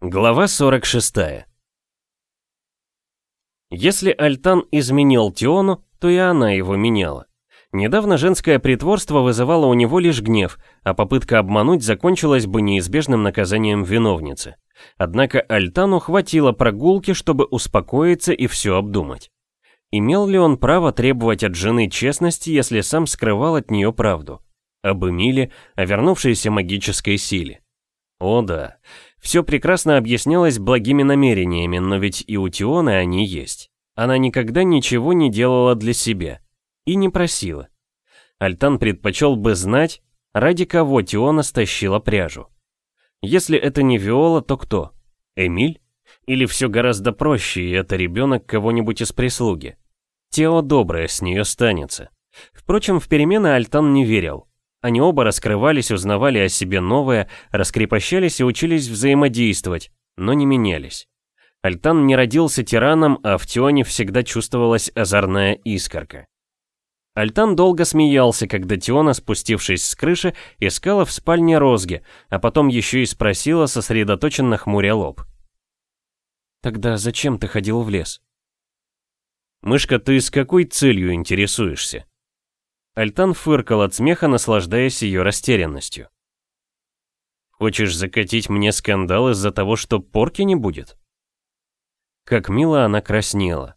Глава 46 Если Альтан изменил Тиону, то и она его меняла. Недавно женское притворство вызывало у него лишь гнев, а попытка обмануть закончилась бы неизбежным наказанием виновницы. Однако Альтану хватило прогулки, чтобы успокоиться и все обдумать. Имел ли он право требовать от жены честности, если сам скрывал от нее правду? Об Эмиле, о вернувшейся магической силе. О да, все прекрасно объяснялось благими намерениями, но ведь и у Тионы они есть. Она никогда ничего не делала для себя и не просила. Альтан предпочел бы знать, ради кого Тиона стащила пряжу. Если это не Виола, то кто? Эмиль? Или все гораздо проще, и это ребенок кого-нибудь из прислуги? Тео доброе с нее станется. Впрочем, в перемены Альтан не верил. Они оба раскрывались, узнавали о себе новое, раскрепощались и учились взаимодействовать, но не менялись. Альтан не родился тираном, а в Тионе всегда чувствовалась озорная искорка. Альтан долго смеялся, когда Тиона, спустившись с крыши, искала в спальне розги, а потом еще и спросила, сосредоточенно хмуря лоб. «Тогда зачем ты ходил в лес?» «Мышка, ты с какой целью интересуешься?» Альтан фыркал от смеха, наслаждаясь ее растерянностью. «Хочешь закатить мне скандал из-за того, что порки не будет?» Как мило она краснела.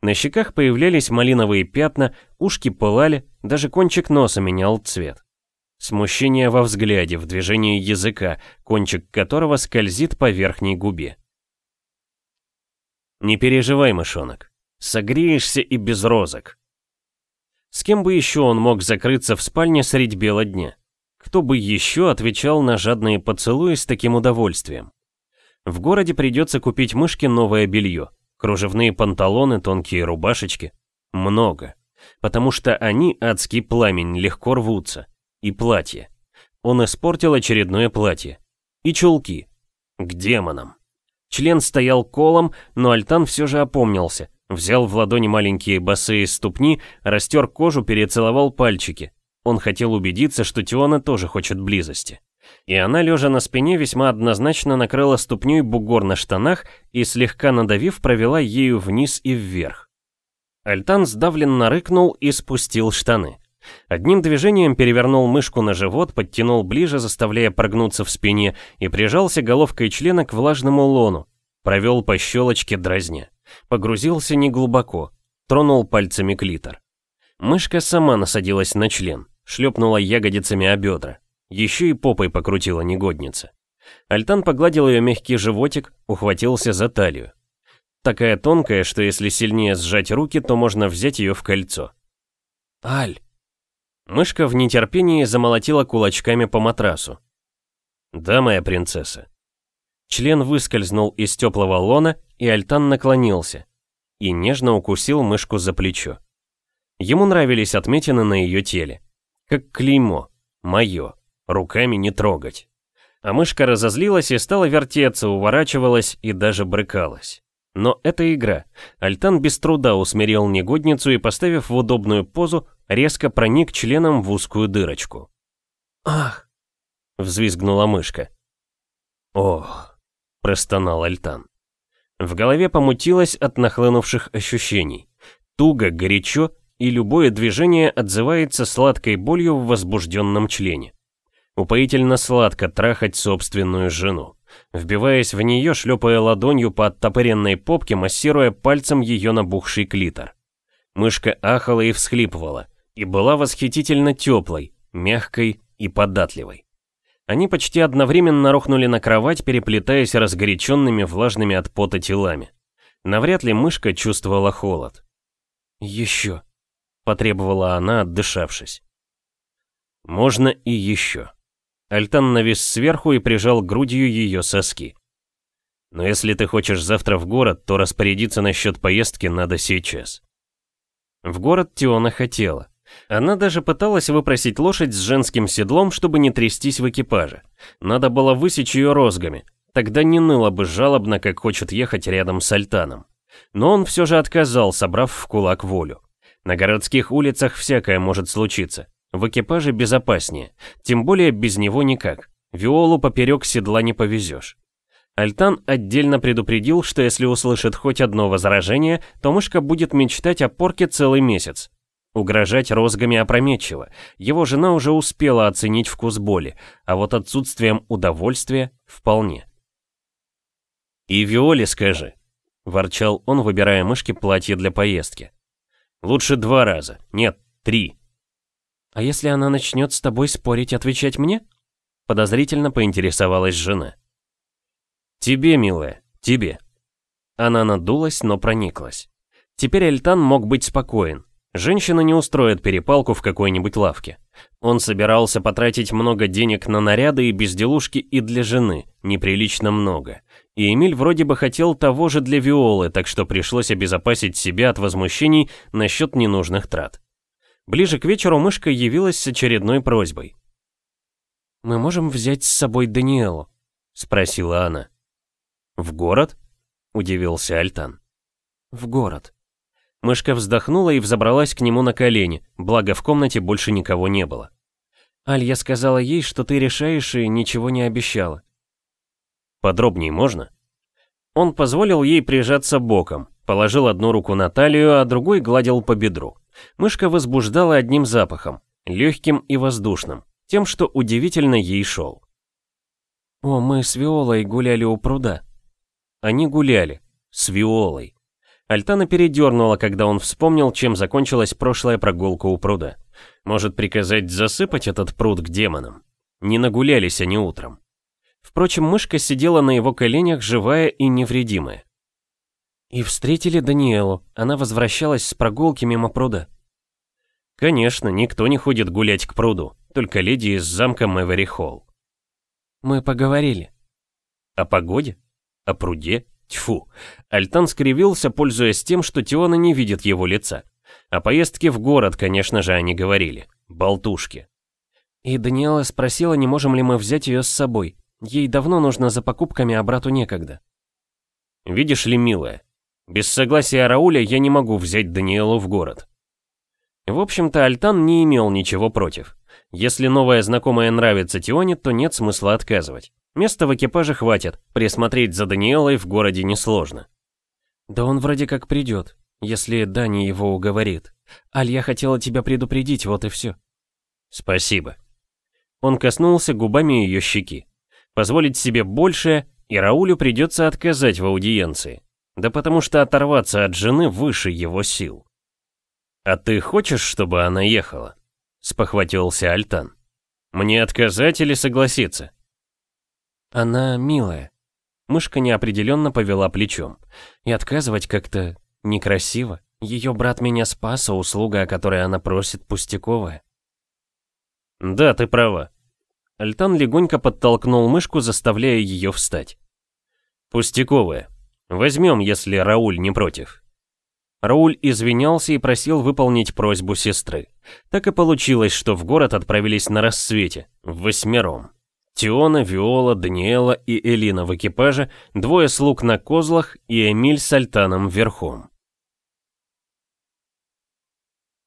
На щеках появлялись малиновые пятна, ушки пылали, даже кончик носа менял цвет. Смущение во взгляде, в движении языка, кончик которого скользит по верхней губе. «Не переживай, мышонок. Согреешься и без розок». С кем бы еще он мог закрыться в спальне средь бела дня? Кто бы еще отвечал на жадные поцелуи с таким удовольствием? В городе придется купить мышке новое белье. Кружевные панталоны, тонкие рубашечки. Много. Потому что они, адский пламень, легко рвутся. И платье. Он испортил очередное платье. И чулки. К демонам. Член стоял колом, но Альтан все же опомнился. Взял в ладони маленькие босые ступни, растер кожу, перецеловал пальчики. Он хотел убедиться, что Тиона тоже хочет близости и она, лежа на спине, весьма однозначно накрыла ступней бугор на штанах и, слегка надавив, провела ею вниз и вверх. Альтан сдавленно рыкнул и спустил штаны. Одним движением перевернул мышку на живот, подтянул ближе, заставляя прогнуться в спине, и прижался головкой члена к влажному лону. Провел по щелочке дразня. Погрузился неглубоко. Тронул пальцами клитор. Мышка сама насадилась на член, шлепнула ягодицами о бедра. Еще и попой покрутила негодница. Альтан погладил ее мягкий животик, ухватился за талию. Такая тонкая, что если сильнее сжать руки, то можно взять ее в кольцо. «Аль!» Мышка в нетерпении замолотила кулачками по матрасу. «Да, моя принцесса». Член выскользнул из теплого лона, и Альтан наклонился и нежно укусил мышку за плечо. Ему нравились отметины на ее теле. Как клеймо. Мое руками не трогать. А мышка разозлилась и стала вертеться, уворачивалась и даже брыкалась. Но это игра. Альтан без труда усмирил негодницу и, поставив в удобную позу, резко проник членом в узкую дырочку. «Ах!» — взвизгнула мышка. «Ох!» — простонал Альтан. В голове помутилось от нахлынувших ощущений. Туго, горячо, и любое движение отзывается сладкой болью в возбужденном члене. Упоительно сладко трахать собственную жену. Вбиваясь в нее, шлепая ладонью по оттопыренной попке, массируя пальцем ее набухший клитор. Мышка ахала и всхлипывала, и была восхитительно теплой, мягкой и податливой. Они почти одновременно рухнули на кровать, переплетаясь разгоряченными влажными от пота телами. Навряд ли мышка чувствовала холод. «Еще», — потребовала она, отдышавшись. «Можно и еще». Альтан навис сверху и прижал грудью ее соски. «Но если ты хочешь завтра в город, то распорядиться насчет поездки надо сейчас». В город Тиона хотела. Она даже пыталась выпросить лошадь с женским седлом, чтобы не трястись в экипаже. Надо было высечь ее розгами. Тогда не ныло бы жалобно, как хочет ехать рядом с Альтаном. Но он все же отказал, собрав в кулак волю. На городских улицах всякое может случиться. В экипаже безопаснее, тем более без него никак. Виолу поперек седла не повезешь. Альтан отдельно предупредил, что если услышит хоть одно возражение, то мышка будет мечтать о порке целый месяц. Угрожать розгами опрометчиво. Его жена уже успела оценить вкус боли, а вот отсутствием удовольствия вполне. «И Виоле скажи», — ворчал он, выбирая мышке платье для поездки. «Лучше два раза, нет, три». «А если она начнет с тобой спорить, отвечать мне?» Подозрительно поинтересовалась жена. «Тебе, милая, тебе». Она надулась, но прониклась. Теперь Эльтан мог быть спокоен. Женщина не устроит перепалку в какой-нибудь лавке. Он собирался потратить много денег на наряды и безделушки и для жены, неприлично много. И Эмиль вроде бы хотел того же для Виолы, так что пришлось обезопасить себя от возмущений насчет ненужных трат. Ближе к вечеру мышка явилась с очередной просьбой. «Мы можем взять с собой Даниэлу?» — спросила она. «В город?» — удивился Альтан. «В город». Мышка вздохнула и взобралась к нему на колени, благо в комнате больше никого не было. «Аль, я сказала ей, что ты решаешь и ничего не обещала». «Подробнее можно?» Он позволил ей прижаться боком, положил одну руку на талию, а другой гладил по бедру. Мышка возбуждала одним запахом, легким и воздушным, тем, что удивительно ей шел. «О, мы с Виолой гуляли у пруда», они гуляли. С Виолой. Альтана передернула, когда он вспомнил, чем закончилась прошлая прогулка у пруда. Может приказать засыпать этот пруд к демонам? Не нагулялись они утром. Впрочем, мышка сидела на его коленях, живая и невредимая. И встретили Даниэлу. Она возвращалась с прогулки мимо пруда. Конечно, никто не ходит гулять к пруду, только леди из замка Мэвери Холл. Мы поговорили. О погоде? О пруде? Тьфу. Альтан скривился, пользуясь тем, что Теона не видит его лица. О поездке в город, конечно же, они говорили. Болтушки. И Даниэла спросила, не можем ли мы взять ее с собой. Ей давно нужно за покупками, а брату некогда. Видишь ли, милая, без согласия Рауля я не могу взять Даниэлу в город. В общем-то, Альтан не имел ничего против. Если новая знакомая нравится Тионе, то нет смысла отказывать. Места в экипаже хватит, присмотреть за Даниэлой в городе несложно. Да он вроде как придет, если Дани его уговорит. Аль, я хотела тебя предупредить, вот и все. Спасибо. Он коснулся губами ее щеки. Позволить себе большее, и Раулю придется отказать в аудиенции. Да потому что оторваться от жены выше его сил. «А ты хочешь, чтобы она ехала?» — спохватился Альтан. «Мне отказать или согласиться?» Она милая. Мышка неопределенно повела плечом. И отказывать как-то некрасиво. Ее брат меня спас, а услуга, о которой она просит, пустяковая. Да, ты права. Альтан легонько подтолкнул мышку, заставляя ее встать. Пустяковая. Возьмем, если Рауль не против. Рауль извинялся и просил выполнить просьбу сестры. Так и получилось, что в город отправились на рассвете, восьмером. Тиона, Виола, Даниэла и Элина в экипаже, двое слуг на козлах и Эмиль с Альтаном верхом.